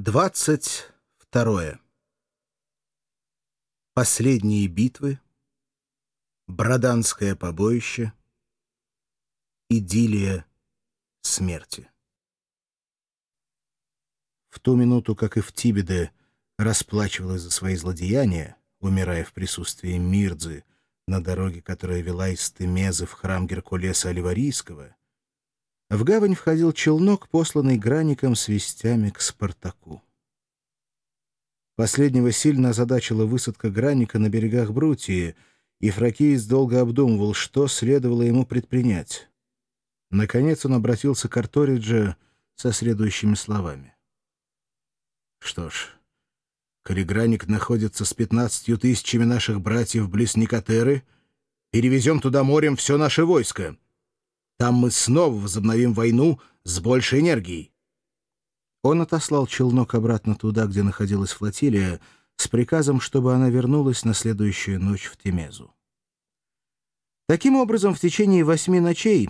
Двадцать второе. Последние битвы. Броданское побоище. Идиллия смерти. В ту минуту, как и в Тибеде, расплачивалась за свои злодеяния, умирая в присутствии Мирдзы на дороге, которая вела из Темезы в храм Геркулеса Оливарийского, в гавань входил челнок, посланный граником с вестями к Спартаку. Последнего сильно озадачила высадка граника на берегах Брутии, и Фракиец долго обдумывал, что следовало ему предпринять. Наконец он обратился к Арториджа со следующими словами. «Что ж, коли граник находится с пятнадцатью тысячами наших братьев близ Никотеры, перевезем туда морем все наше войско». Там мы снова возобновим войну с большей энергией. Он отослал челнок обратно туда, где находилась флотилия, с приказом, чтобы она вернулась на следующую ночь в Темезу. Таким образом, в течение восьми ночей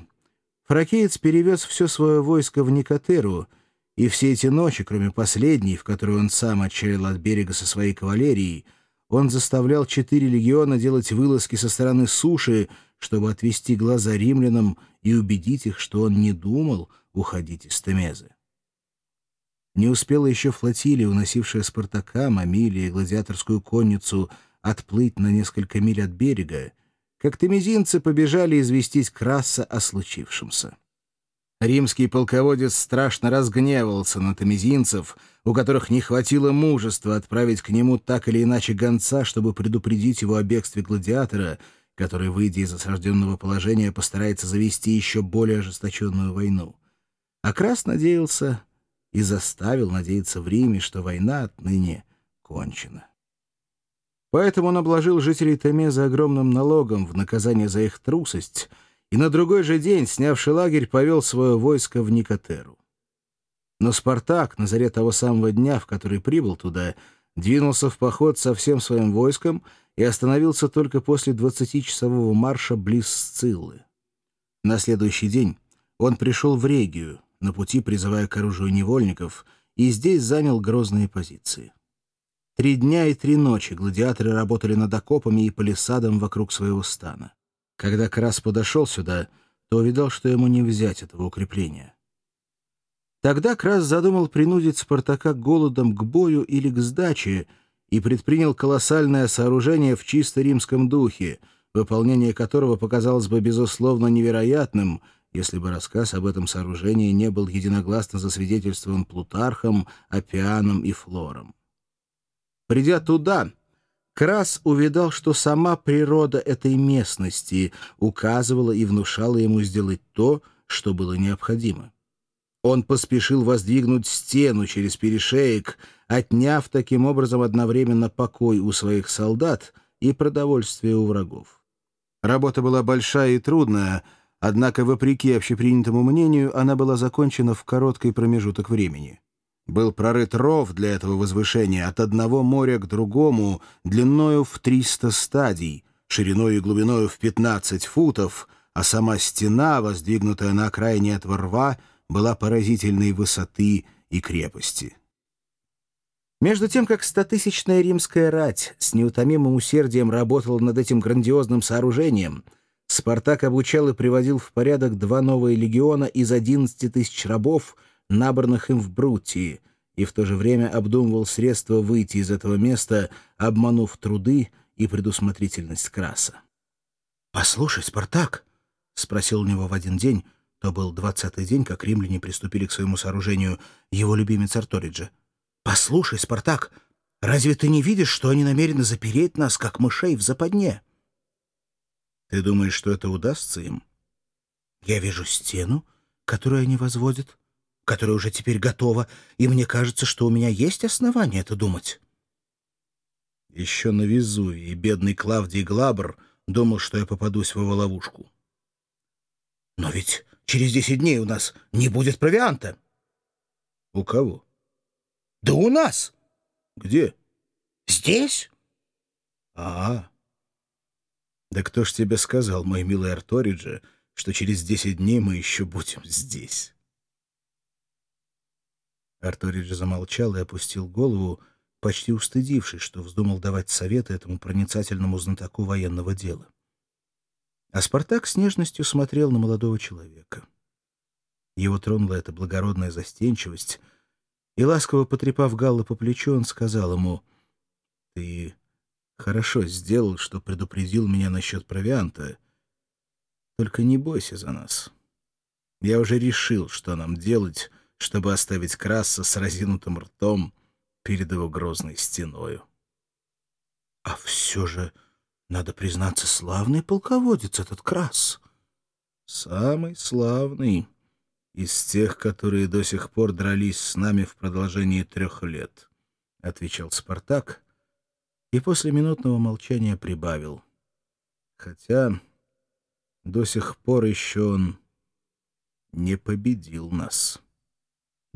фракеец перевез все свое войско в Никотеру, и все эти ночи, кроме последней, в которой он сам отчалил от берега со своей кавалерией, он заставлял четыре легиона делать вылазки со стороны суши, чтобы отвести глаза римлянам и убедить их, что он не думал уходить из Темезы. Не успела еще флотилия, уносившая Спартака, Мамилия и гладиаторскую конницу, отплыть на несколько миль от берега, как темезинцы побежали известить Краса о случившемся. Римский полководец страшно разгневался на тамезинцев, у которых не хватило мужества отправить к нему так или иначе гонца, чтобы предупредить его о бегстве гладиатора, который, выйдя из осажденного положения, постарается завести еще более ожесточенную войну. А Крас надеялся и заставил надеяться в Риме, что война отныне кончена. Поэтому он обложил жителей Темеза огромным налогом в наказание за их трусость — и на другой же день, снявший лагерь, повел свое войско в Никотеру. Но Спартак, на заре того самого дня, в который прибыл туда, двинулся в поход со всем своим войском и остановился только после двадцатичасового марша близ Сциллы. На следующий день он пришел в Регию, на пути призывая к оружию невольников, и здесь занял грозные позиции. Три дня и три ночи гладиаторы работали над окопами и палисадом вокруг своего стана. Когда Крас подошел сюда, то увидал, что ему не взять этого укрепления. Тогда Крас задумал принудить Спартака голодом к бою или к сдаче и предпринял колоссальное сооружение в чисто римском духе, выполнение которого показалось бы безусловно невероятным, если бы рассказ об этом сооружении не был единогласно засвидетельствован Плутархом, Апианом и Флором. Придя туда, Крас увидал, что сама природа этой местности указывала и внушала ему сделать то, что было необходимо. Он поспешил воздвигнуть стену через перешеек, отняв таким образом одновременно покой у своих солдат и продовольствие у врагов. Работа была большая и трудная, однако, вопреки общепринятому мнению, она была закончена в короткий промежуток времени. Был прорыт ров для этого возвышения от одного моря к другому длиною в 300 стадий, шириной и глубиною в 15 футов, а сама стена, воздвигнутая на окраине этого рва, была поразительной высоты и крепости. Между тем, как стотысячная римская рать с неутомимым усердием работала над этим грандиозным сооружением, Спартак обучал и приводил в порядок два новые легиона из 11 тысяч рабов — набранных им в Брутии, и в то же время обдумывал средства выйти из этого места, обманув труды и предусмотрительность Краса. «Послушай, Спартак!» — спросил у него в один день, то был двадцатый день, как римляне приступили к своему сооружению, его любимец Арториджа. «Послушай, Спартак, разве ты не видишь, что они намерены запереть нас, как мышей в западне?» «Ты думаешь, что это удастся им?» «Я вижу стену, которую они возводят, которая уже теперь готова, и мне кажется, что у меня есть основания это думать. Еще на Везувии бедный Клавдий Глабр думал, что я попадусь в его ловушку. Но ведь через десять дней у нас не будет провианта. У кого? Да у нас. Где? Здесь. А, -а. Да кто ж тебе сказал, мой милый Арториджи, что через десять дней мы еще будем здесь? Арторидж замолчал и опустил голову, почти устыдившись, что вздумал давать советы этому проницательному знатоку военного дела. А Спартак с нежностью смотрел на молодого человека. Его тронула эта благородная застенчивость, и, ласково потрепав Галла по плечу, он сказал ему, «Ты хорошо сделал, что предупредил меня насчет провианта. Только не бойся за нас. Я уже решил, что нам делать, чтобы оставить Краса с разинутым ртом перед его грозной стеною». «А все же...» Надо признаться, славный полководец этот Крас. Самый славный из тех, которые до сих пор дрались с нами в продолжении трех лет, — отвечал Спартак, и после минутного молчания прибавил. Хотя до сих пор еще он не победил нас. —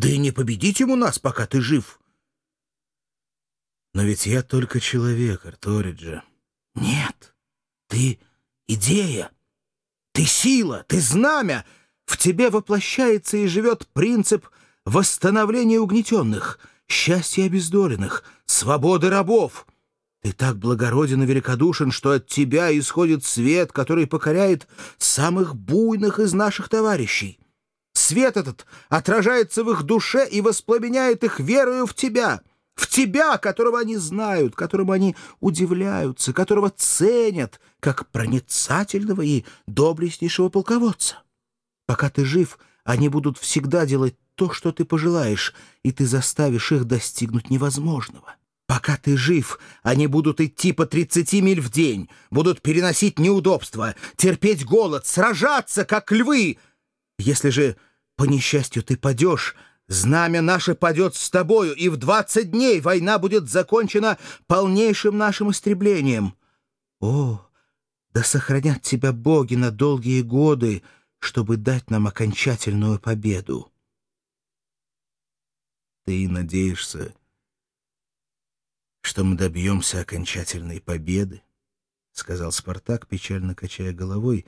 Да и не победить ему нас, пока ты жив! — Но ведь я только человек, Арториджа. Нет, ты идея, ты сила, ты знамя. В тебе воплощается и живет принцип восстановления угнетенных, счастья обездоленных, свободы рабов. Ты так благороден и великодушен, что от тебя исходит свет, который покоряет самых буйных из наших товарищей. Свет этот отражается в их душе и воспламеняет их верою в тебя — в тебя, которого они знают, которому они удивляются, которого ценят, как проницательного и доблестнейшего полководца. Пока ты жив, они будут всегда делать то, что ты пожелаешь, и ты заставишь их достигнуть невозможного. Пока ты жив, они будут идти по 30 миль в день, будут переносить неудобства, терпеть голод, сражаться, как львы. Если же, по несчастью, ты падешь, Знамя наше падет с тобою, и в двадцать дней война будет закончена полнейшим нашим истреблением. О, да сохранят тебя боги на долгие годы, чтобы дать нам окончательную победу. Ты надеешься, что мы добьемся окончательной победы? — сказал Спартак, печально качая головой,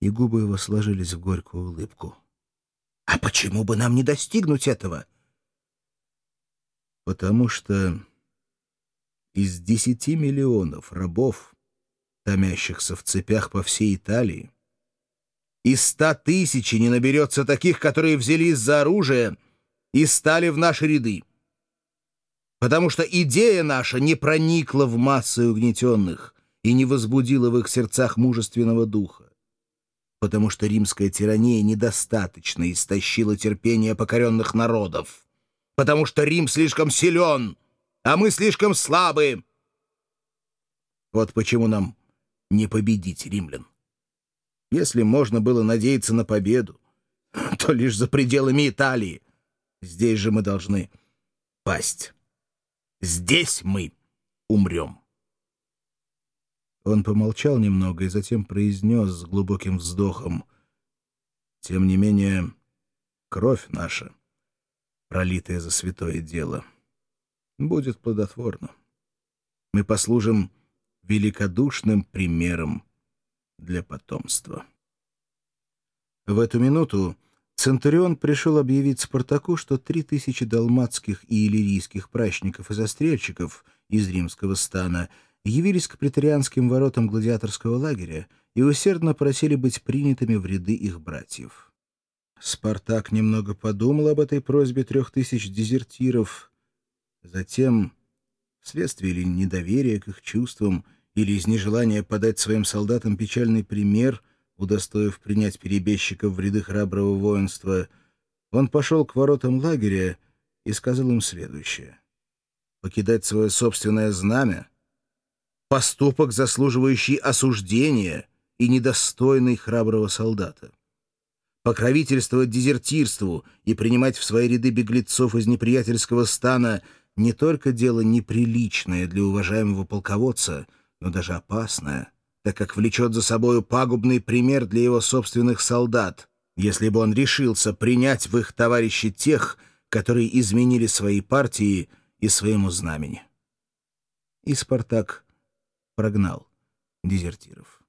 и губы его сложились в горькую улыбку. — почему бы нам не достигнуть этого? Потому что из десяти миллионов рабов, томящихся в цепях по всей Италии, из ста тысяч не наберется таких, которые взялись за оружие и стали в наши ряды. Потому что идея наша не проникла в массы угнетенных и не возбудила в их сердцах мужественного духа потому что римская тирания недостаточно истощила терпение покоренных народов, потому что Рим слишком силен, а мы слишком слабы. Вот почему нам не победить римлян. Если можно было надеяться на победу, то лишь за пределами Италии. Здесь же мы должны пасть. Здесь мы умрем. Он помолчал немного и затем произнес с глубоким вздохом. «Тем не менее, кровь наша, пролитая за святое дело, будет плодотворна. Мы послужим великодушным примером для потомства». В эту минуту Центурион пришел объявить Спартаку, что три тысячи далматских и иллирийских прачников и застрельщиков из римского стана — явились к претарианским воротам гладиаторского лагеря и усердно просили быть принятыми в ряды их братьев. Спартак немного подумал об этой просьбе трех тысяч дезертиров. Затем, вследствие или недоверия к их чувствам, или из нежелания подать своим солдатам печальный пример, удостоив принять перебежчиков в ряды храброго воинства, он пошел к воротам лагеря и сказал им следующее. «Покидать свое собственное знамя — поступок, заслуживающий осуждения и недостойный храброго солдата. Покровительствовать дезертирству и принимать в свои ряды беглецов из неприятельского стана не только дело неприличное для уважаемого полководца, но даже опасное, так как влечет за собою пагубный пример для его собственных солдат, если бы он решился принять в их товарищи тех, которые изменили своей партии и своему знамени. И Спартак прогнал дезертиров.